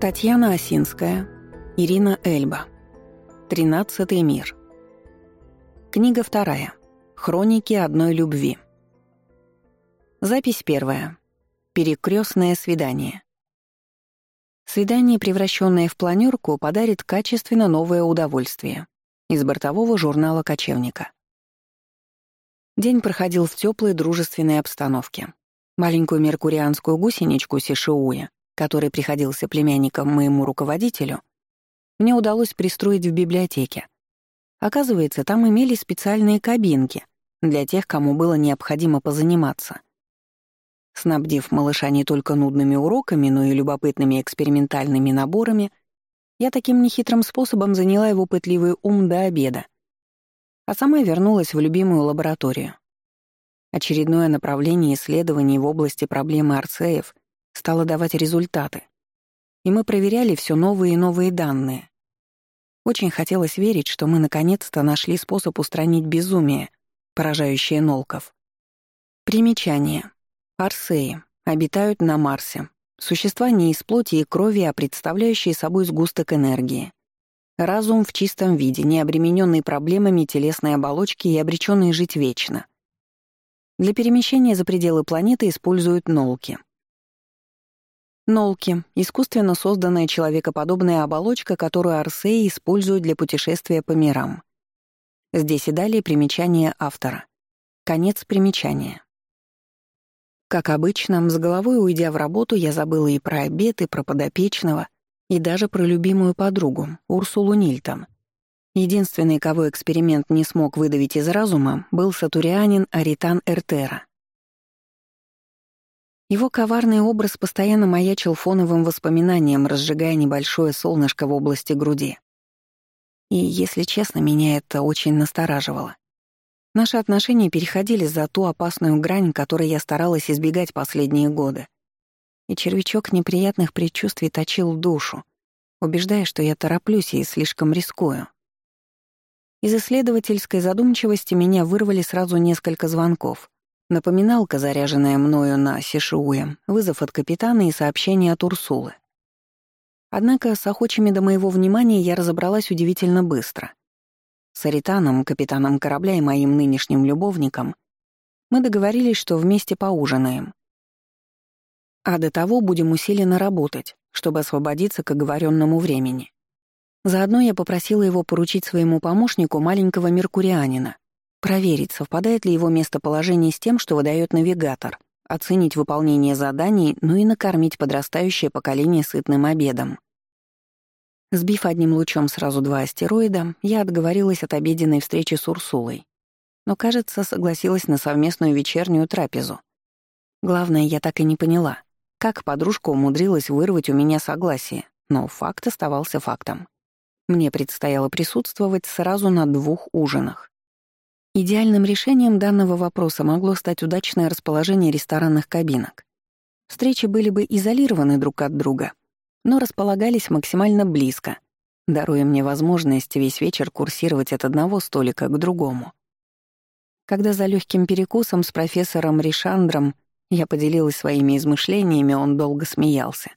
Татьяна Осинская, Ирина Эльба. Тринадцатый мир. Книга вторая. Хроники одной любви. Запись первая. Перекрестное свидание. Свидание, превращенное в планерку, подарит качественно новое удовольствие. Из бортового журнала «Кочевника». День проходил в теплой дружественной обстановке. Маленькую меркурианскую гусеничку Сишиуя который приходился племянником моему руководителю, мне удалось пристроить в библиотеке. Оказывается, там имелись специальные кабинки для тех, кому было необходимо позаниматься. Снабдив малыша не только нудными уроками, но и любопытными экспериментальными наборами, я таким нехитрым способом заняла его пытливый ум до обеда, а сама вернулась в любимую лабораторию. Очередное направление исследований в области проблемы арцеев — стала давать результаты. И мы проверяли все новые и новые данные. Очень хотелось верить, что мы наконец-то нашли способ устранить безумие, поражающее нолков. Примечание. Арсеи обитают на Марсе. Существа не из плоти и крови, а представляющие собой сгусток энергии. Разум в чистом виде, не обремененный проблемами телесной оболочки и обреченный жить вечно. Для перемещения за пределы планеты используют нолки — Нолки — искусственно созданная человекоподобная оболочка, которую Арсеи используют для путешествия по мирам. Здесь и далее примечание автора. Конец примечания. Как обычно, с головой уйдя в работу, я забыла и про обед, и про подопечного, и даже про любимую подругу, Урсулу Нильтон. Единственный, кого эксперимент не смог выдавить из разума, был сатурианин Аритан Эртера. Его коварный образ постоянно маячил фоновым воспоминанием, разжигая небольшое солнышко в области груди. И, если честно, меня это очень настораживало. Наши отношения переходили за ту опасную грань, которой я старалась избегать последние годы. И червячок неприятных предчувствий точил душу, убеждая, что я тороплюсь и слишком рискую. Из исследовательской задумчивости меня вырвали сразу несколько звонков — Напоминалка, заряженная мною на Сишиуе, вызов от капитана и сообщение от Урсулы. Однако с охочими до моего внимания я разобралась удивительно быстро. С Аританом, капитаном корабля и моим нынешним любовником мы договорились, что вместе поужинаем. А до того будем усиленно работать, чтобы освободиться к оговоренному времени. Заодно я попросила его поручить своему помощнику маленького меркурианина, Проверить, совпадает ли его местоположение с тем, что выдает навигатор, оценить выполнение заданий, ну и накормить подрастающее поколение сытным обедом. Сбив одним лучом сразу два астероида, я отговорилась от обеденной встречи с Урсулой. Но, кажется, согласилась на совместную вечернюю трапезу. Главное, я так и не поняла, как подружка умудрилась вырвать у меня согласие, но факт оставался фактом. Мне предстояло присутствовать сразу на двух ужинах. Идеальным решением данного вопроса могло стать удачное расположение ресторанных кабинок. Встречи были бы изолированы друг от друга, но располагались максимально близко, даруя мне возможность весь вечер курсировать от одного столика к другому. Когда за легким перекусом с профессором Ришандром я поделилась своими измышлениями, он долго смеялся.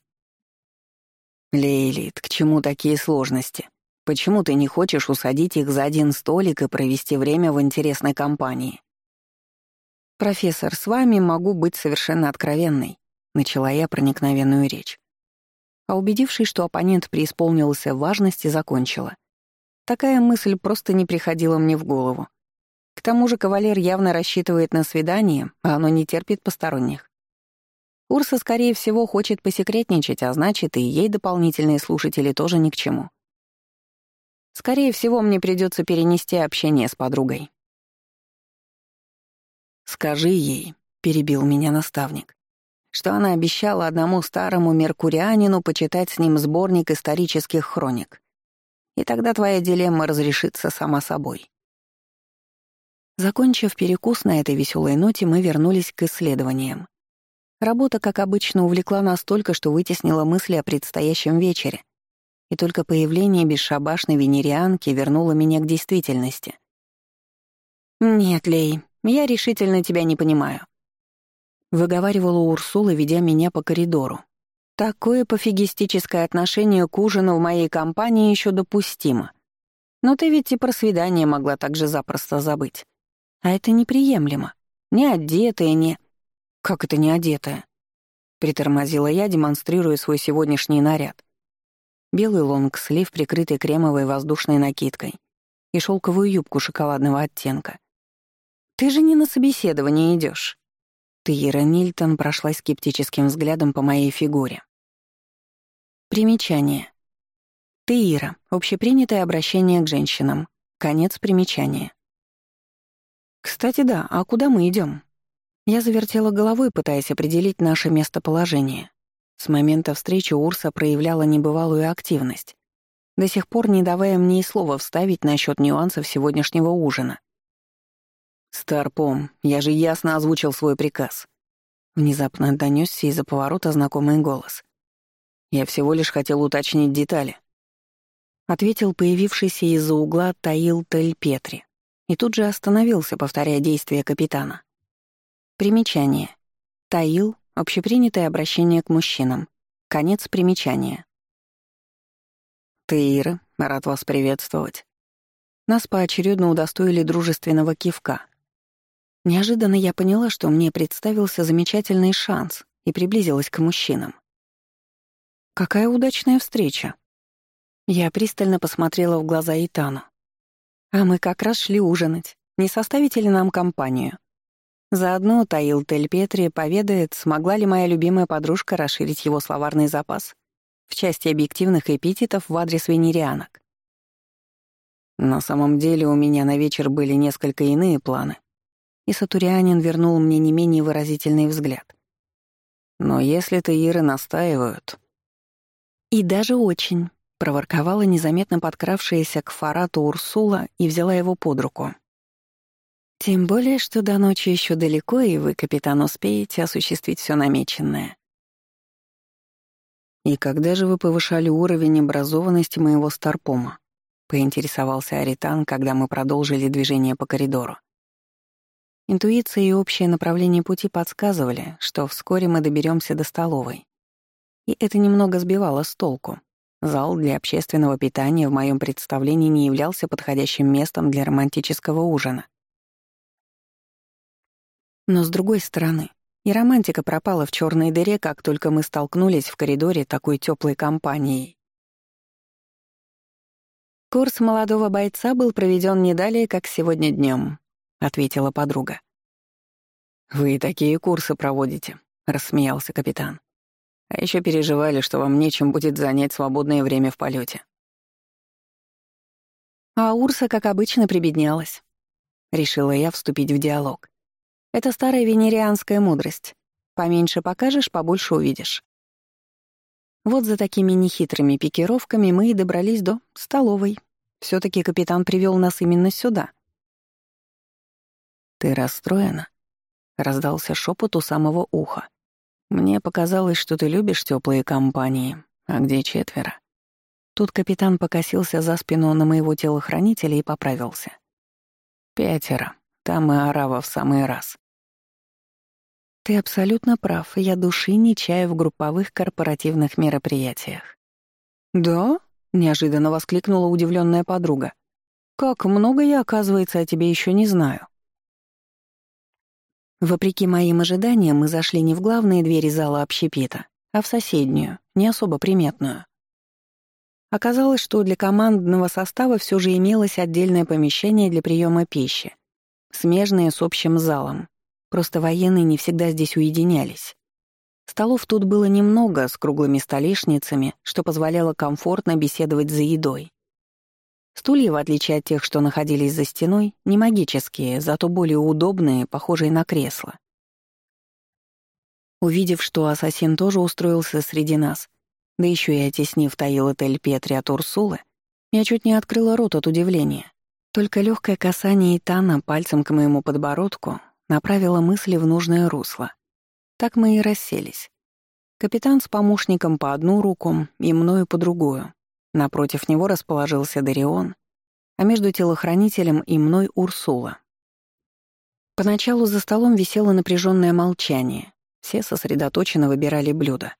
«Лейлит, к чему такие сложности? Почему ты не хочешь усадить их за один столик и провести время в интересной компании? «Профессор, с вами могу быть совершенно откровенной», — начала я проникновенную речь. А убедившись, что оппонент преисполнился важности, закончила. Такая мысль просто не приходила мне в голову. К тому же кавалер явно рассчитывает на свидание, а оно не терпит посторонних. Урса, скорее всего, хочет посекретничать, а значит, и ей дополнительные слушатели тоже ни к чему. Скорее всего, мне придется перенести общение с подругой. «Скажи ей», — перебил меня наставник, что она обещала одному старому меркурианину почитать с ним сборник исторических хроник. И тогда твоя дилемма разрешится сама собой. Закончив перекус на этой веселой ноте, мы вернулись к исследованиям. Работа, как обычно, увлекла настолько, что вытеснила мысли о предстоящем вечере, и только появление бесшабашной венерианки вернуло меня к действительности. «Нет, Лей, я решительно тебя не понимаю», — выговаривала Урсула, ведя меня по коридору. Такое пофигистическое отношение к ужину в моей компании еще допустимо. Но ты ведь и про свидание могла так же запросто забыть. А это неприемлемо. Не одетая, не... Как это не одетая? Притормозила я, демонстрируя свой сегодняшний наряд. Белый лонгслив, прикрытый кремовой воздушной накидкой, и шелковую юбку шоколадного оттенка. «Ты же не на собеседование идешь. Тейра Нильтон прошла скептическим взглядом по моей фигуре. Примечание. Тейра — общепринятое обращение к женщинам. Конец примечания. «Кстати, да, а куда мы идем? Я завертела головой, пытаясь определить наше местоположение. С момента встречи Урса проявляла небывалую активность, до сих пор не давая мне и слова вставить насчет нюансов сегодняшнего ужина. «Старпом, я же ясно озвучил свой приказ». Внезапно донесся из-за поворота знакомый голос. «Я всего лишь хотел уточнить детали», — ответил появившийся из-за угла Таил Тель Петри и тут же остановился, повторяя действия капитана. Примечание. Таил — общепринятое обращение к мужчинам. Конец примечания. «Таира, рад вас приветствовать». Нас поочередно удостоили дружественного кивка. Неожиданно я поняла, что мне представился замечательный шанс и приблизилась к мужчинам. Какая удачная встреча. Я пристально посмотрела в глаза Итану. А мы как раз шли ужинать. Не составите ли нам компанию? Заодно Таил Тель Петри поведает, смогла ли моя любимая подружка расширить его словарный запас в части объективных эпитетов в адрес венерианок. На самом деле у меня на вечер были несколько иные планы, и Сатурианин вернул мне не менее выразительный взгляд. Но если Таиры настаивают... И даже очень, проворковала незаметно подкравшаяся к Фарату Урсула и взяла его под руку. Тем более, что до ночи еще далеко, и вы, капитан, успеете осуществить все намеченное. «И когда же вы повышали уровень образованности моего старпома?» — поинтересовался Аритан, когда мы продолжили движение по коридору. Интуиция и общее направление пути подсказывали, что вскоре мы доберемся до столовой. И это немного сбивало с толку. Зал для общественного питания в моем представлении не являлся подходящим местом для романтического ужина. Но с другой стороны, и романтика пропала в черной дыре, как только мы столкнулись в коридоре такой теплой компанией. Курс молодого бойца был проведен не далее, как сегодня днем, ответила подруга. Вы такие курсы проводите, рассмеялся капитан. А еще переживали, что вам нечем будет занять свободное время в полете. А Урса, как обычно, прибеднялась. Решила я вступить в диалог. Это старая венерианская мудрость. Поменьше покажешь, побольше увидишь. Вот за такими нехитрыми пикировками мы и добрались до столовой. все таки капитан привел нас именно сюда. «Ты расстроена?» — раздался шепот у самого уха. «Мне показалось, что ты любишь теплые компании. А где четверо?» Тут капитан покосился за спину на моего телохранителя и поправился. «Пятеро. Там и Арава в самый раз. Ты абсолютно прав, я души не чаю в групповых корпоративных мероприятиях. Да? неожиданно воскликнула удивленная подруга. Как много я, оказывается, о тебе еще не знаю. Вопреки моим ожиданиям, мы зашли не в главные двери зала общепита, а в соседнюю, не особо приметную. Оказалось, что для командного состава все же имелось отдельное помещение для приема пищи, смежное с общим залом, Просто военные не всегда здесь уединялись. Столов тут было немного, с круглыми столешницами, что позволяло комфортно беседовать за едой. Стулья, в отличие от тех, что находились за стеной, не магические, зато более удобные, похожие на кресла. Увидев, что ассасин тоже устроился среди нас, да еще и оттеснив Таила Тель Петри от Урсулы, я чуть не открыла рот от удивления. Только легкое касание Итана пальцем к моему подбородку направила мысли в нужное русло. Так мы и расселись. Капитан с помощником по одну руку и мною по другую. Напротив него расположился Дарион, а между телохранителем и мной Урсула. Поначалу за столом висело напряженное молчание. Все сосредоточенно выбирали блюда.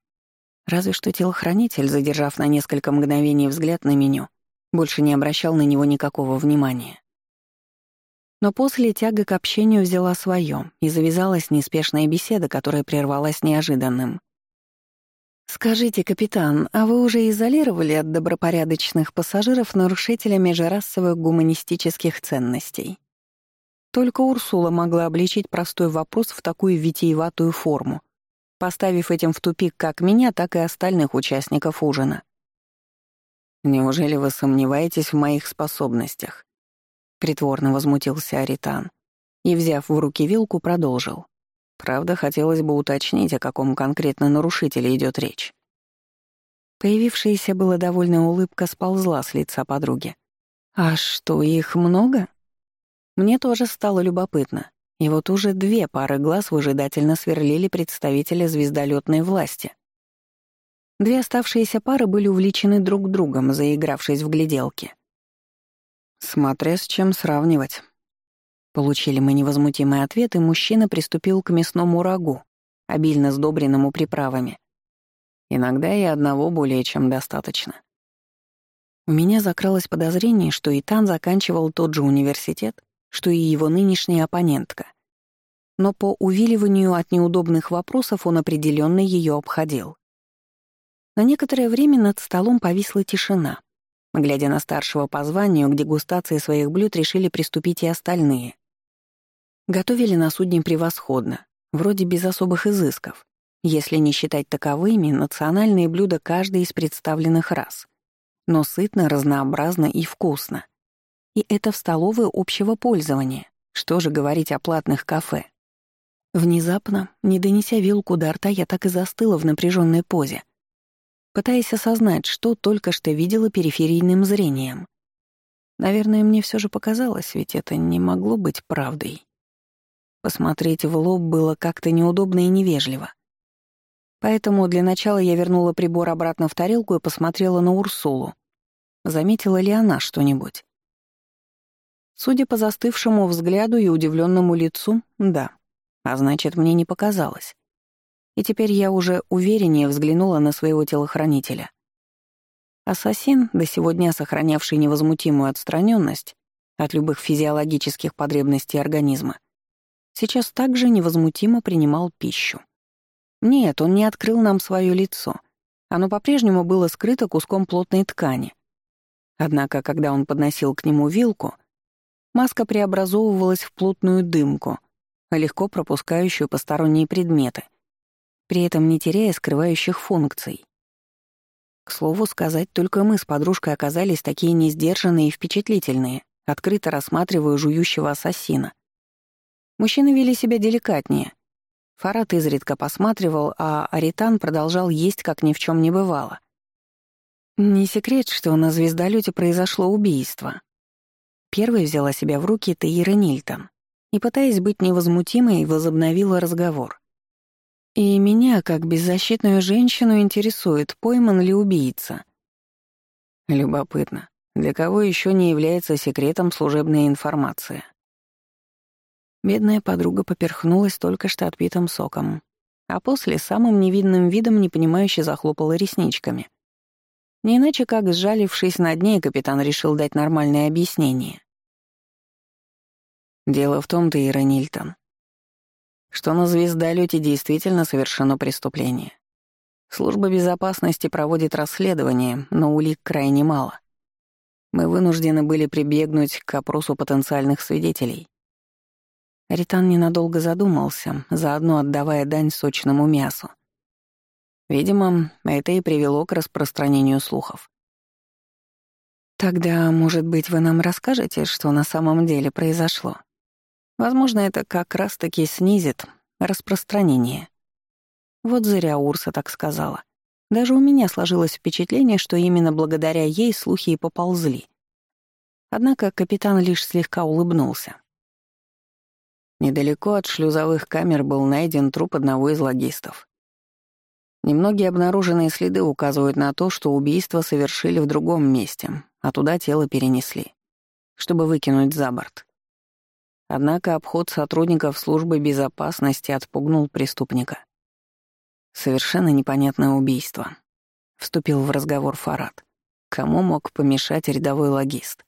Разве что телохранитель, задержав на несколько мгновений взгляд на меню, больше не обращал на него никакого внимания. Но после тяга к общению взяла свое, и завязалась неспешная беседа, которая прервалась неожиданным. «Скажите, капитан, а вы уже изолировали от добропорядочных пассажиров нарушителя межрасовых гуманистических ценностей?» Только Урсула могла обличить простой вопрос в такую витиеватую форму, поставив этим в тупик как меня, так и остальных участников ужина. «Неужели вы сомневаетесь в моих способностях?» Притворно возмутился Аритан и, взяв в руки вилку, продолжил. Правда, хотелось бы уточнить, о каком конкретно нарушителе идет речь. Появившаяся была довольная улыбка сползла с лица подруги. «А что, их много?» Мне тоже стало любопытно. И вот уже две пары глаз выжидательно сверлили представителя звездолетной власти. Две оставшиеся пары были увлечены друг другом, заигравшись в гляделки. «Смотря с чем сравнивать». Получили мы невозмутимый ответ, и мужчина приступил к мясному рагу, обильно сдобренному приправами. Иногда и одного более чем достаточно. У меня закралось подозрение, что Итан заканчивал тот же университет, что и его нынешняя оппонентка. Но по увиливанию от неудобных вопросов он определенно ее обходил. На некоторое время над столом повисла тишина — Глядя на старшего по званию, к дегустации своих блюд решили приступить и остальные. Готовили на судне превосходно, вроде без особых изысков, если не считать таковыми национальные блюда каждой из представленных рас. Но сытно, разнообразно и вкусно. И это в столовой общего пользования. Что же говорить о платных кафе? Внезапно, не донеся вилку до рта, я так и застыла в напряженной позе, пытаясь осознать, что только что видела периферийным зрением. Наверное, мне все же показалось, ведь это не могло быть правдой. Посмотреть в лоб было как-то неудобно и невежливо. Поэтому для начала я вернула прибор обратно в тарелку и посмотрела на Урсулу. Заметила ли она что-нибудь? Судя по застывшему взгляду и удивленному лицу, да. А значит, мне не показалось и теперь я уже увереннее взглянула на своего телохранителя. Ассасин, до сего дня сохранявший невозмутимую отстраненность от любых физиологических потребностей организма, сейчас также невозмутимо принимал пищу. Нет, он не открыл нам свое лицо. Оно по-прежнему было скрыто куском плотной ткани. Однако, когда он подносил к нему вилку, маска преобразовывалась в плотную дымку, легко пропускающую посторонние предметы — при этом не теряя скрывающих функций. К слову сказать, только мы с подружкой оказались такие несдержанные и впечатлительные, открыто рассматривая жующего ассасина. Мужчины вели себя деликатнее. Фарад изредка посматривал, а Аритан продолжал есть, как ни в чем не бывало. Не секрет, что на звездолете произошло убийство. Первой взяла себя в руки Таира Нильтон и, пытаясь быть невозмутимой, возобновила разговор. И меня, как беззащитную женщину, интересует, пойман ли убийца. Любопытно, для кого еще не является секретом служебная информация? Бедная подруга поперхнулась только что отпитым соком, а после самым невидным видом непонимающе захлопала ресничками. Не иначе как, сжалившись над ней, капитан решил дать нормальное объяснение. «Дело в том, ты, Ира Нильтон, что на звездолете действительно совершено преступление. Служба безопасности проводит расследование, но улик крайне мало. Мы вынуждены были прибегнуть к опросу потенциальных свидетелей. Ритан ненадолго задумался, заодно отдавая дань сочному мясу. Видимо, это и привело к распространению слухов. «Тогда, может быть, вы нам расскажете, что на самом деле произошло?» Возможно, это как раз-таки снизит распространение. Вот зря Урса так сказала. Даже у меня сложилось впечатление, что именно благодаря ей слухи и поползли. Однако капитан лишь слегка улыбнулся. Недалеко от шлюзовых камер был найден труп одного из логистов. Немногие обнаруженные следы указывают на то, что убийство совершили в другом месте, а туда тело перенесли, чтобы выкинуть за борт. Однако обход сотрудников службы безопасности отпугнул преступника. Совершенно непонятное убийство. Вступил в разговор Фарад. Кому мог помешать рядовой логист?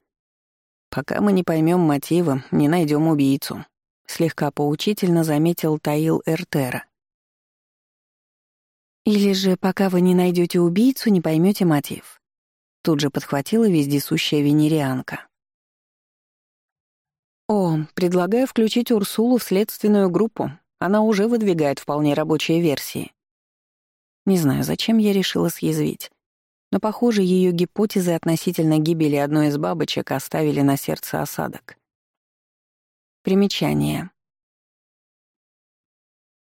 Пока мы не поймем мотивы, не найдем убийцу. Слегка поучительно заметил Таил Эртера. Или же, пока вы не найдете убийцу, не поймете мотив. Тут же подхватила вездесущая венерианка. О, предлагаю включить Урсулу в следственную группу. Она уже выдвигает вполне рабочие версии. Не знаю, зачем я решила съязвить. Но, похоже, ее гипотезы относительно гибели одной из бабочек оставили на сердце осадок. Примечание.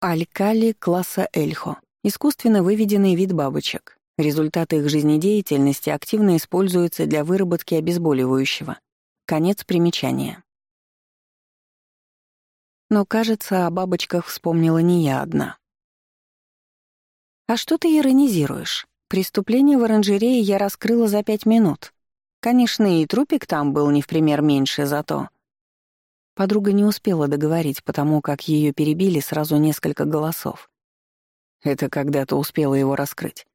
Алькали класса Эльхо. Искусственно выведенный вид бабочек. Результаты их жизнедеятельности активно используются для выработки обезболивающего. Конец примечания. Но, кажется, о бабочках вспомнила не я одна. «А что ты иронизируешь? Преступление в оранжерее я раскрыла за пять минут. Конечно, и трупик там был не в пример меньше, зато...» Подруга не успела договорить, потому как ее перебили сразу несколько голосов. Это когда-то успела его раскрыть.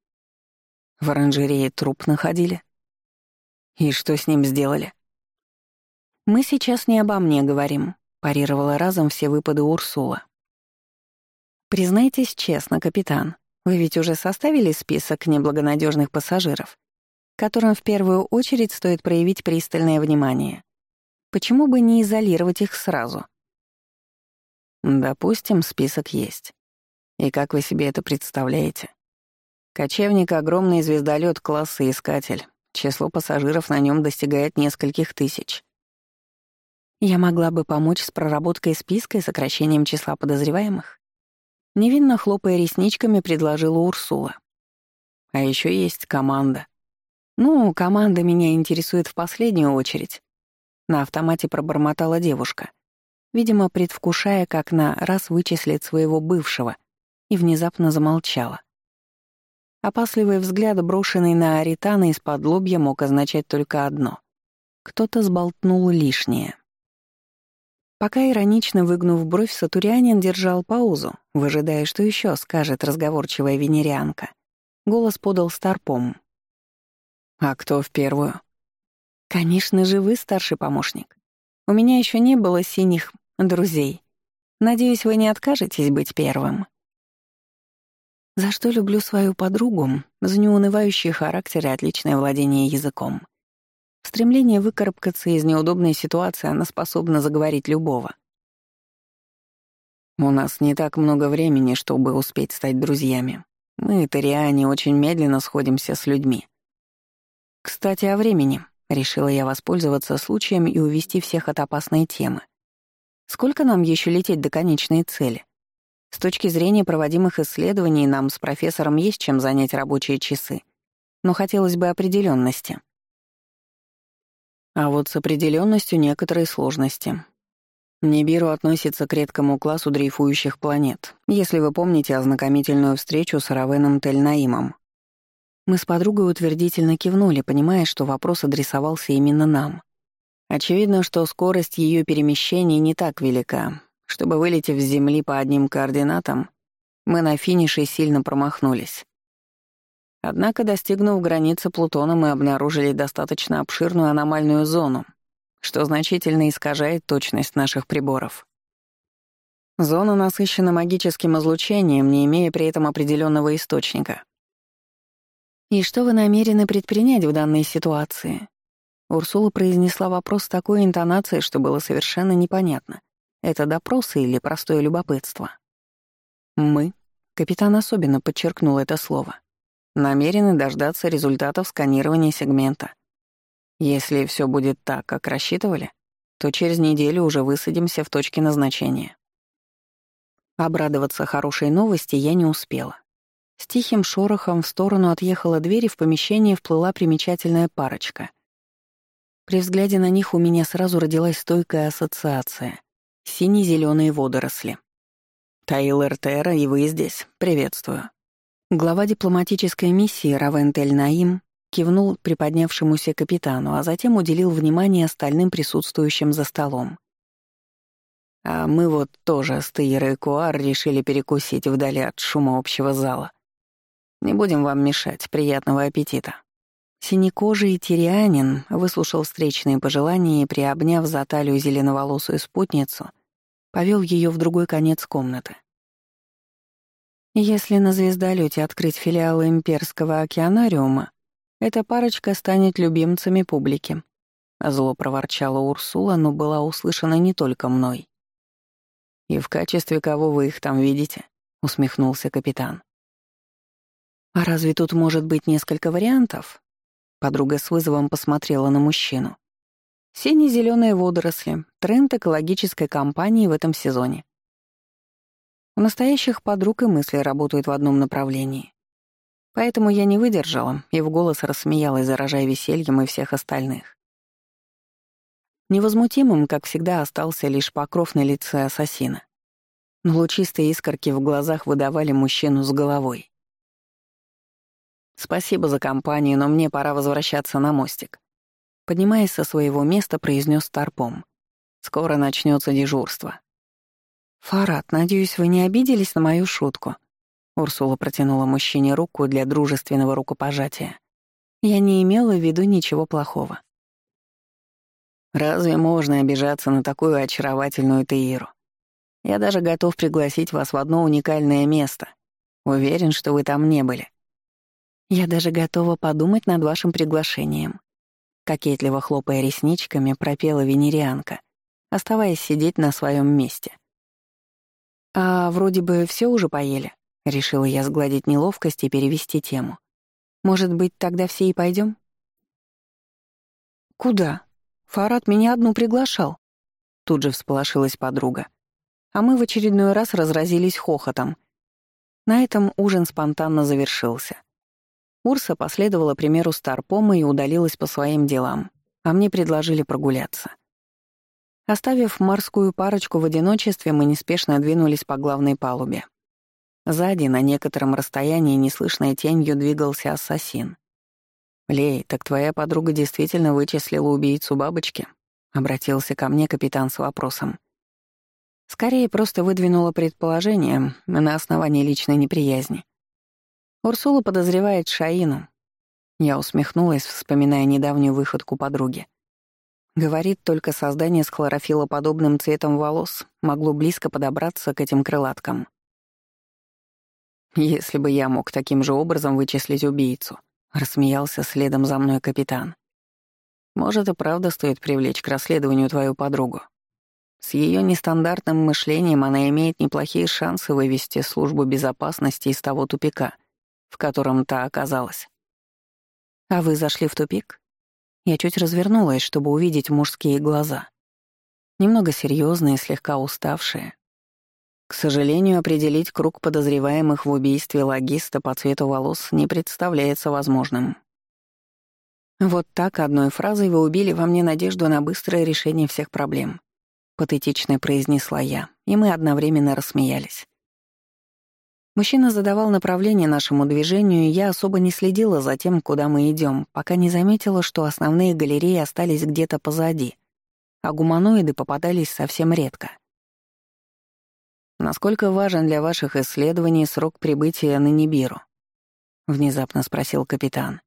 В оранжерее труп находили. И что с ним сделали? «Мы сейчас не обо мне говорим», — парировала разом все выпады Урсула. «Признайтесь честно, капитан, вы ведь уже составили список неблагонадежных пассажиров, которым в первую очередь стоит проявить пристальное внимание. Почему бы не изолировать их сразу?» «Допустим, список есть. И как вы себе это представляете? Кочевник — огромный звездолет класса «Искатель». Число пассажиров на нем достигает нескольких тысяч. Я могла бы помочь с проработкой списка и сокращением числа подозреваемых? Невинно хлопая ресничками, предложила Урсула. А еще есть команда. Ну, команда меня интересует в последнюю очередь. На автомате пробормотала девушка, видимо, предвкушая, как на раз вычислит своего бывшего, и внезапно замолчала. Опасливый взгляд, брошенный на Аритана из-под лобья, мог означать только одно. Кто-то сболтнул лишнее. Пока иронично выгнув бровь, Сатурянин держал паузу, выжидая, что еще скажет разговорчивая венерианка. Голос подал старпом. «А кто в первую?» «Конечно же, вы старший помощник. У меня еще не было синих друзей. Надеюсь, вы не откажетесь быть первым». За что люблю свою подругу? За неунывающий характер и отличное владение языком. В стремлении выкарабкаться из неудобной ситуации она способна заговорить любого. У нас не так много времени, чтобы успеть стать друзьями. Мы, тариане, очень медленно сходимся с людьми. Кстати, о времени. Решила я воспользоваться случаем и увести всех от опасной темы. Сколько нам еще лететь до конечной цели? С точки зрения проводимых исследований нам с профессором есть чем занять рабочие часы, но хотелось бы определенности. А вот с определенностью некоторые сложности. Небиру относится к редкому классу дрейфующих планет, если вы помните ознакомительную встречу с Равеном Тельнаимом. Мы с подругой утвердительно кивнули, понимая, что вопрос адресовался именно нам. Очевидно, что скорость ее перемещения не так велика, чтобы, вылетев с Земли по одним координатам, мы на финише сильно промахнулись. Однако, достигнув границы Плутона, мы обнаружили достаточно обширную аномальную зону, что значительно искажает точность наших приборов. Зона насыщена магическим излучением, не имея при этом определенного источника. «И что вы намерены предпринять в данной ситуации?» Урсула произнесла вопрос с такой интонацией, что было совершенно непонятно — это допросы или простое любопытство? Мы, капитан особенно подчеркнул это слово, намерены дождаться результатов сканирования сегмента. Если все будет так, как рассчитывали, то через неделю уже высадимся в точке назначения. Обрадоваться хорошей новости я не успела. С тихим шорохом в сторону отъехала дверь, и в помещение вплыла примечательная парочка. При взгляде на них у меня сразу родилась стойкая ассоциация. Сине-зеленые водоросли. Таилер Тера, и вы здесь. Приветствую. Глава дипломатической миссии Равентель Наим кивнул приподнявшемуся капитану, а затем уделил внимание остальным присутствующим за столом. А мы вот тоже с Тейрой Куар решили перекусить вдали от шума общего зала. Не будем вам мешать, приятного аппетита». Синекожий тирианин выслушал встречные пожелания и, приобняв за талию зеленоволосую спутницу, повел ее в другой конец комнаты. Если на звездолете открыть филиал имперского океанариума, эта парочка станет любимцами публики. Зло проворчала Урсула, но была услышана не только мной. «И в качестве кого вы их там видите?» — усмехнулся капитан. «А разве тут может быть несколько вариантов?» Подруга с вызовом посмотрела на мужчину. «Сине-зелёные водоросли — тренд экологической компании в этом сезоне. У настоящих подруг и мысли работают в одном направлении. Поэтому я не выдержала и в голос рассмеялась, заражая весельем и всех остальных. Невозмутимым, как всегда, остался лишь покров на лице ассасина. Но лучистые искорки в глазах выдавали мужчину с головой. «Спасибо за компанию, но мне пора возвращаться на мостик», поднимаясь со своего места, произнес Тарпом. «Скоро начнется дежурство». «Фарад, надеюсь, вы не обиделись на мою шутку?» Урсула протянула мужчине руку для дружественного рукопожатия. Я не имела в виду ничего плохого. Разве можно обижаться на такую очаровательную Таиру? Я даже готов пригласить вас в одно уникальное место. Уверен, что вы там не были. Я даже готова подумать над вашим приглашением. Кокетливо хлопая ресничками, пропела венерианка, оставаясь сидеть на своем месте. «А вроде бы все уже поели», — решила я сгладить неловкость и перевести тему. «Может быть, тогда все и пойдем? «Куда? Фарад меня одну приглашал», — тут же всполошилась подруга. А мы в очередной раз разразились хохотом. На этом ужин спонтанно завершился. Урса последовала примеру Старпома и удалилась по своим делам, а мне предложили прогуляться. Оставив морскую парочку в одиночестве, мы неспешно двинулись по главной палубе. Сзади, на некотором расстоянии, неслышной тенью двигался ассасин. «Лей, так твоя подруга действительно вычислила убийцу бабочки?» — обратился ко мне капитан с вопросом. Скорее, просто выдвинула предположение на основании личной неприязни. Урсула подозревает Шаину. Я усмехнулась, вспоминая недавнюю выходку подруги. Говорит, только создание с хлорофилоподобным цветом волос могло близко подобраться к этим крылаткам. «Если бы я мог таким же образом вычислить убийцу», — рассмеялся следом за мной капитан. «Может, и правда стоит привлечь к расследованию твою подругу. С ее нестандартным мышлением она имеет неплохие шансы вывести службу безопасности из того тупика, в котором та оказалась». «А вы зашли в тупик?» Я чуть развернулась, чтобы увидеть мужские глаза. Немного серьезные, слегка уставшие. К сожалению, определить круг подозреваемых в убийстве логиста по цвету волос не представляется возможным. «Вот так одной фразой вы убили во мне надежду на быстрое решение всех проблем», — патетично произнесла я, и мы одновременно рассмеялись. Мужчина задавал направление нашему движению, и я особо не следила за тем, куда мы идем, пока не заметила, что основные галереи остались где-то позади, а гуманоиды попадались совсем редко. «Насколько важен для ваших исследований срок прибытия на Нибиру?» — внезапно спросил капитан.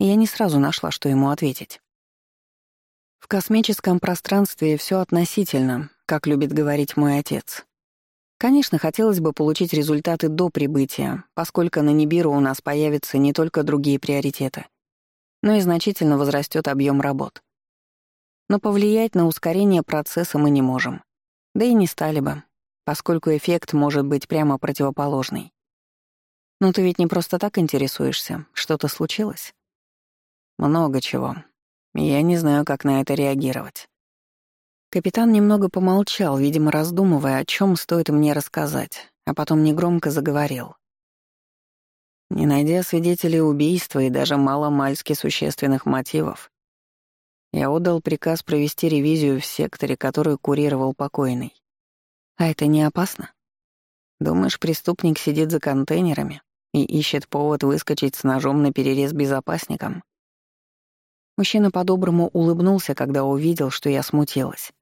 И я не сразу нашла, что ему ответить. В космическом пространстве все относительно, как любит говорить мой отец. Конечно, хотелось бы получить результаты до прибытия, поскольку на Нибиру у нас появятся не только другие приоритеты, но и значительно возрастет объем работ. Но повлиять на ускорение процесса мы не можем. Да и не стали бы, поскольку эффект может быть прямо противоположный. Но ты ведь не просто так интересуешься. Что-то случилось? Много чего. Я не знаю, как на это реагировать. Капитан немного помолчал, видимо, раздумывая, о чем стоит мне рассказать, а потом негромко заговорил. Не найдя свидетелей убийства и даже мало-мальски существенных мотивов, я отдал приказ провести ревизию в секторе, который курировал покойный. А это не опасно? Думаешь, преступник сидит за контейнерами и ищет повод выскочить с ножом на перерез безопасникам? Мужчина по-доброму улыбнулся, когда увидел, что я смутилась.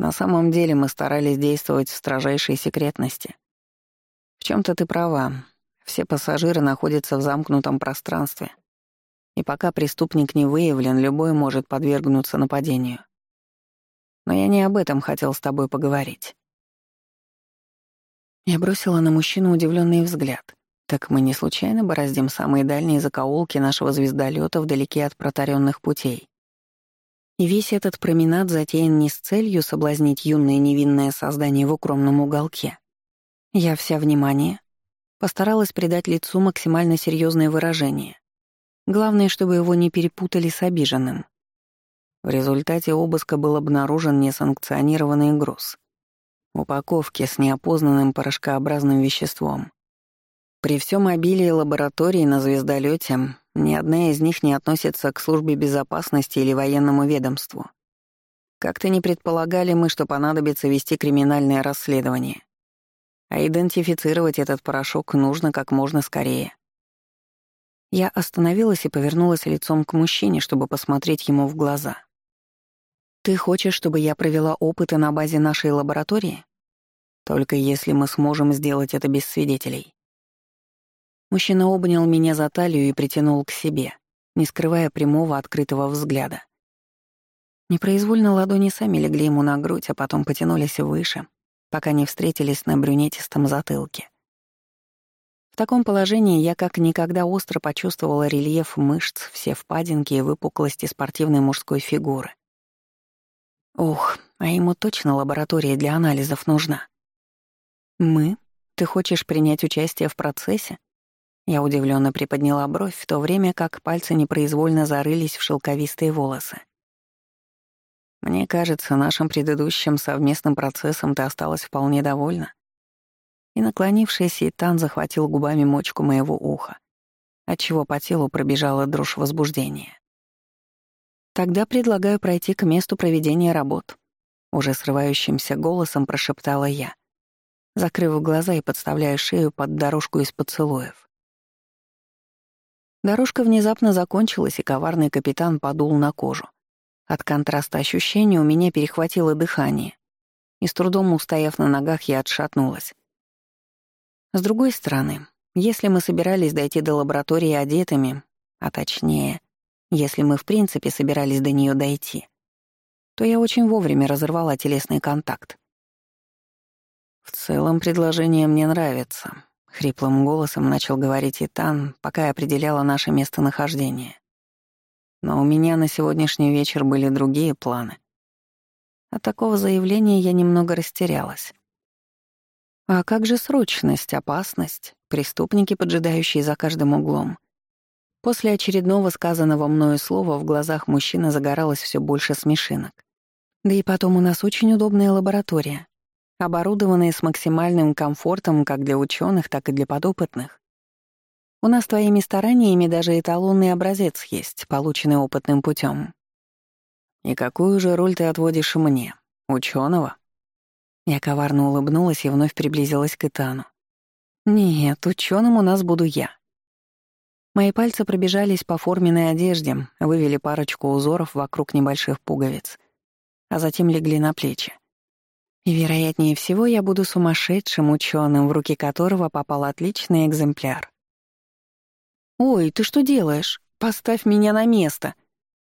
На самом деле мы старались действовать в строжайшей секретности. В чем то ты права. Все пассажиры находятся в замкнутом пространстве. И пока преступник не выявлен, любой может подвергнуться нападению. Но я не об этом хотел с тобой поговорить. Я бросила на мужчину удивленный взгляд. Так мы не случайно бороздим самые дальние закоулки нашего звездолета вдалеке от протаренных путей. Весь этот променад затеян не с целью соблазнить юное невинное создание в укромном уголке. Я вся внимание. Постаралась придать лицу максимально серьезное выражение. Главное, чтобы его не перепутали с обиженным. В результате обыска был обнаружен несанкционированный груз. Упаковки с неопознанным порошкообразным веществом. При всем обилии лабораторий на звездолете ни одна из них не относится к службе безопасности или военному ведомству. Как-то не предполагали мы, что понадобится вести криминальное расследование. А идентифицировать этот порошок нужно как можно скорее. Я остановилась и повернулась лицом к мужчине, чтобы посмотреть ему в глаза. «Ты хочешь, чтобы я провела опыты на базе нашей лаборатории? Только если мы сможем сделать это без свидетелей. Мужчина обнял меня за талию и притянул к себе, не скрывая прямого открытого взгляда. Непроизвольно ладони сами легли ему на грудь, а потом потянулись выше, пока не встретились на брюнетистом затылке. В таком положении я как никогда остро почувствовала рельеф мышц, все впадинки и выпуклости спортивной мужской фигуры. Ох, а ему точно лаборатория для анализов нужна. Мы? Ты хочешь принять участие в процессе? Я удивленно приподняла бровь, в то время как пальцы непроизвольно зарылись в шелковистые волосы. «Мне кажется, нашим предыдущим совместным процессом ты осталась вполне довольна». И наклонившись, Итан захватил губами мочку моего уха, отчего по телу пробежала дрожь возбуждения. «Тогда предлагаю пройти к месту проведения работ», — уже срывающимся голосом прошептала я, закрыв глаза и подставляя шею под дорожку из поцелуев. Дорожка внезапно закончилась, и коварный капитан подул на кожу. От контраста ощущений у меня перехватило дыхание, и с трудом устояв на ногах, я отшатнулась. С другой стороны, если мы собирались дойти до лаборатории одетыми, а точнее, если мы в принципе собирались до нее дойти, то я очень вовремя разорвала телесный контакт. В целом предложение мне нравится, Хриплым голосом начал говорить Итан, пока я определяла наше местонахождение. Но у меня на сегодняшний вечер были другие планы. От такого заявления я немного растерялась. А как же срочность, опасность, преступники, поджидающие за каждым углом? После очередного сказанного мною слова в глазах мужчины загоралось все больше смешинок. Да и потом у нас очень удобная лаборатория оборудованные с максимальным комфортом как для ученых, так и для подопытных. У нас твоими стараниями даже эталонный образец есть, полученный опытным путем. И какую же роль ты отводишь мне, ученого? Я коварно улыбнулась и вновь приблизилась к Итану. Нет, ученым у нас буду я. Мои пальцы пробежались по форменной одежде, вывели парочку узоров вокруг небольших пуговиц, а затем легли на плечи. Вероятнее всего, я буду сумасшедшим ученым, в руки которого попал отличный экземпляр. «Ой, ты что делаешь? Поставь меня на место!»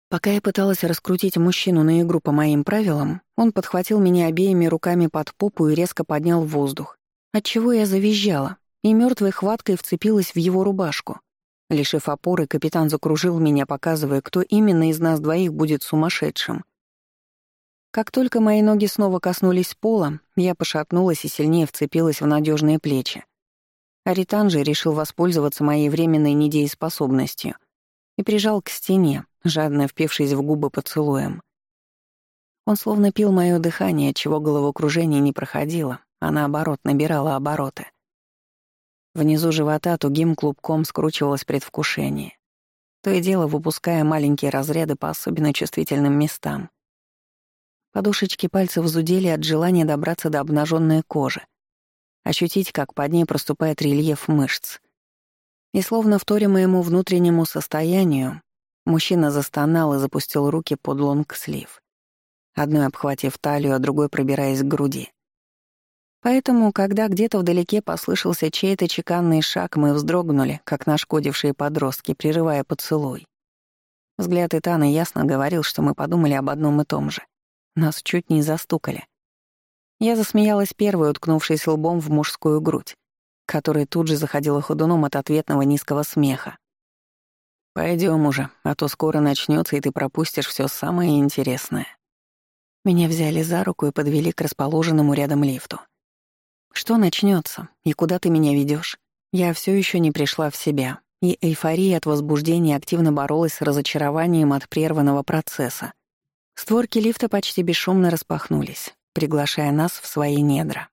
Пока я пыталась раскрутить мужчину на игру по моим правилам, он подхватил меня обеими руками под попу и резко поднял в воздух, отчего я завизжала и мертвой хваткой вцепилась в его рубашку. Лишив опоры, капитан закружил меня, показывая, кто именно из нас двоих будет сумасшедшим — как только мои ноги снова коснулись пола, я пошатнулась и сильнее вцепилась в надежные плечи. Аритан же решил воспользоваться моей временной недееспособностью и прижал к стене, жадно впившись в губы поцелуем. Он словно пил мое дыхание, чего головокружение не проходило, а наоборот набирало обороты. Внизу живота тугим клубком скручивалось предвкушение, то и дело выпуская маленькие разряды по особенно чувствительным местам. Подушечки пальцев зудели от желания добраться до обнаженной кожи, ощутить, как под ней проступает рельеф мышц. И словно вторя моему внутреннему состоянию, мужчина застонал и запустил руки под лонг-слив. одной обхватив талию, а другой пробираясь к груди. Поэтому, когда где-то вдалеке послышался чей-то чеканный шаг, мы вздрогнули, как нашкодившие подростки, прерывая поцелуй. Взгляд Итана ясно говорил, что мы подумали об одном и том же. Нас чуть не застукали. Я засмеялась первой, уткнувшись лбом в мужскую грудь, которая тут же заходила ходуном от ответного низкого смеха. Пойдем уже, а то скоро начнется, и ты пропустишь все самое интересное. Меня взяли за руку и подвели к расположенному рядом лифту. Что начнется и куда ты меня ведешь? Я все еще не пришла в себя, и эйфория от возбуждения активно боролась с разочарованием от прерванного процесса. Створки лифта почти бесшумно распахнулись, приглашая нас в свои недра.